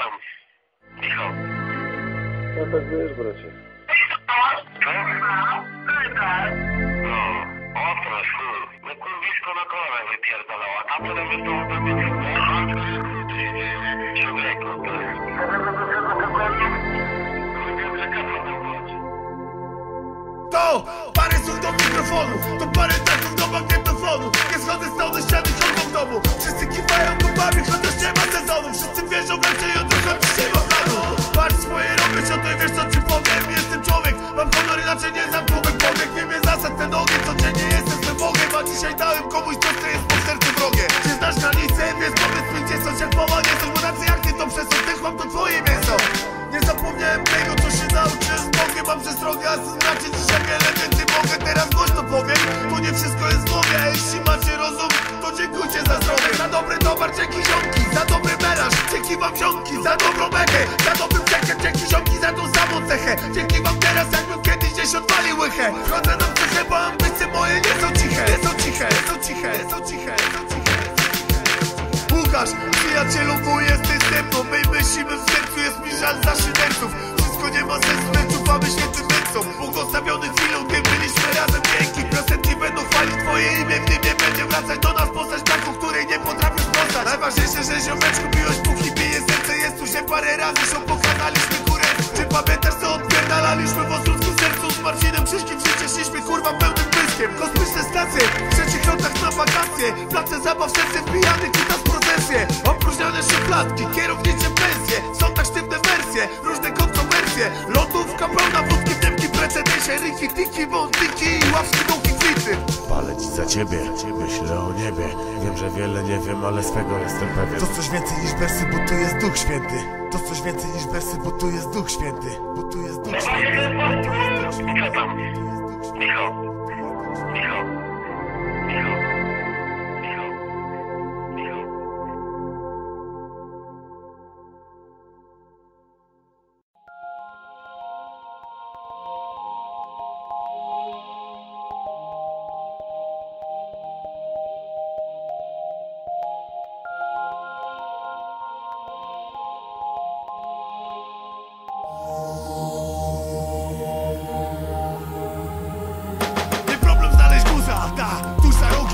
tam? Michał. No tak wiesz, bracie. Co? No, o proszę, chuj. No kurwisko na kolanach wypierdalała. A potem by to. Człowieku, to jest... To parę słów do mikrofonu To parę taków do magnetofonu Nie schodzę z tą ściany ciągną w domu kiwają dupami, chociaż nie ma sezonu. Wszyscy wierzą raczej o tym, Za dobrą mechę, za dobrym cekiem Dzięki ziomki za tą samą cechę Dzięki wam teraz, jakbym kiedyś gdzieś odwalił łychę Wchodzę na cechę, bo ambicje moje nie są ciche. Nie są ciche, nie są ciche, nie są ciche, nie są ciche Łukasz, przyjacielu mój jesteś ze mną. My myślimy w sercu, jest mi żal za szyderców. Wszystko nie ma sensu, lecz ufamy świętym męcom. Błogosławiony chwilą, gdy byliśmy razem Dzięki piosenki będą chwalić twoje imię nim nie będzie wracać do nas postać taką, której nie potrafię sprostać Najważniejsze, że ziomeczku parę razy się pokazaliśmy górę. Czy pamiętasz co odpierdalaliśmy w Ostrucku sercu? Z Marcinem Krzyśkiem w życie kurwa pełnym błyskiem Kosmiczne stacje, w trzecich lotach na wakacje. Place zabaw, serce wbijany, czytasz procesje. Opróżnione szufladki, kierownicze pensje. W sądach sztywne wersje, różne kontrowersje. Lotówka pełna wódki, wdemki, precedensie Riki, tiki, wątiki. I ławski, dołki, kwity Palę ci za ciebie, myślę o niebie. Wiem, że wiele nie wiem, ale swego jestem pewien. To coś więcej niż wersy, bo tu jest Duch Święty. To coś więcej niż wersy, bo tu jest Duch Święty. Bo tu jest Duch Święty. Michał. Michał.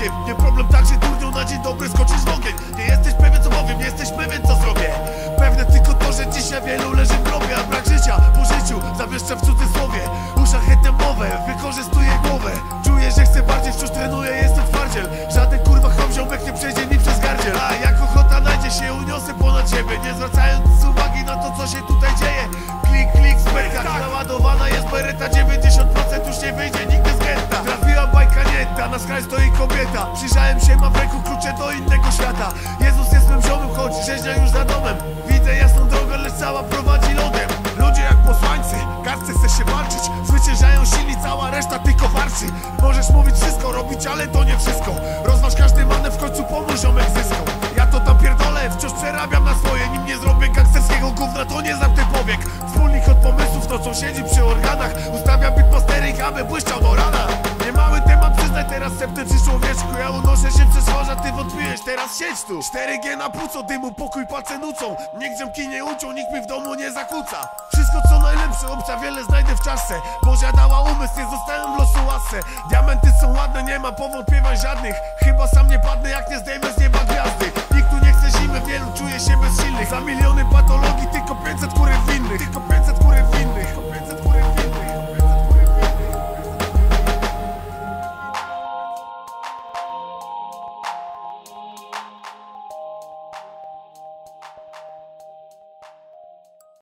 Rogiem Nie problem także durnią na dzień dobry skoczyć w ogień Nie jesteś pewien co powiem, nie jesteś pewien co zrobię. Pewne tylko to, że dzisiaj wielu leży w grobie A brak życia po życiu zawieszcza w cudzysłowie. Uszlachetniam mowę, wykorzystuję głowę. Czuję, że chcę bardziej, wciąż trenuję, jestem twardziel. Żaden kurwa chom ziomek nie przejdzie mi przez gardziel. A jak ochota najdzie się, uniosę ponad siebie Nie zwracając uwagi na to, co się tutaj dzieje. Klik, klik, smerka, naładowana jest bereta 90% już nie wyjdzie nigdy na skraj stoi kobieta. Przyjrzałem się, ma w ręku klucze do innego świata. Jezus jest mym ziomem, choć rzeźnia już za domem. Widzę jasną drogę, lecz cała prowadzi lodem. Ludzie jak posłańcy, każdy chce się walczyć. Zwyciężają silni, cała reszta tylko warczy. Możesz mówić wszystko, robić, ale to nie wszystko. Rozważ każdy manewr, w końcu pomóż ziomek zyską Ja to tam pierdolę, wciąż przerabiam na swoje. Nim nie zrobię gangsterskiego gówna, to nie zamknę powiek. Wspólnik od pomysłów, to co siedzi przy organach. Ustawia bitmastery, aby błyszczał do sceptyczny człowieczku Ja unoszę się przez morza, ty wątpiłeś, teraz siedź tu. 4G na puco, dymu, pokój płacę nucą. Niech dziomki nie uczą, nikt mi w domu nie zakłóca. Wszystko co najlepsze, obca wiele znajdę w czasce. Posiadała umysł, nie zostałem w losu łasce. Diamenty są ładne, nie ma powątpiewań żadnych. Chyba sam nie padnę, jak nie zdejmę z nieba gwiazdy. Nikt tu nie chce zimy, wielu czuje się bezsilnych. Za miliony patologii, tylko 500 kurek winnych. Tylko 500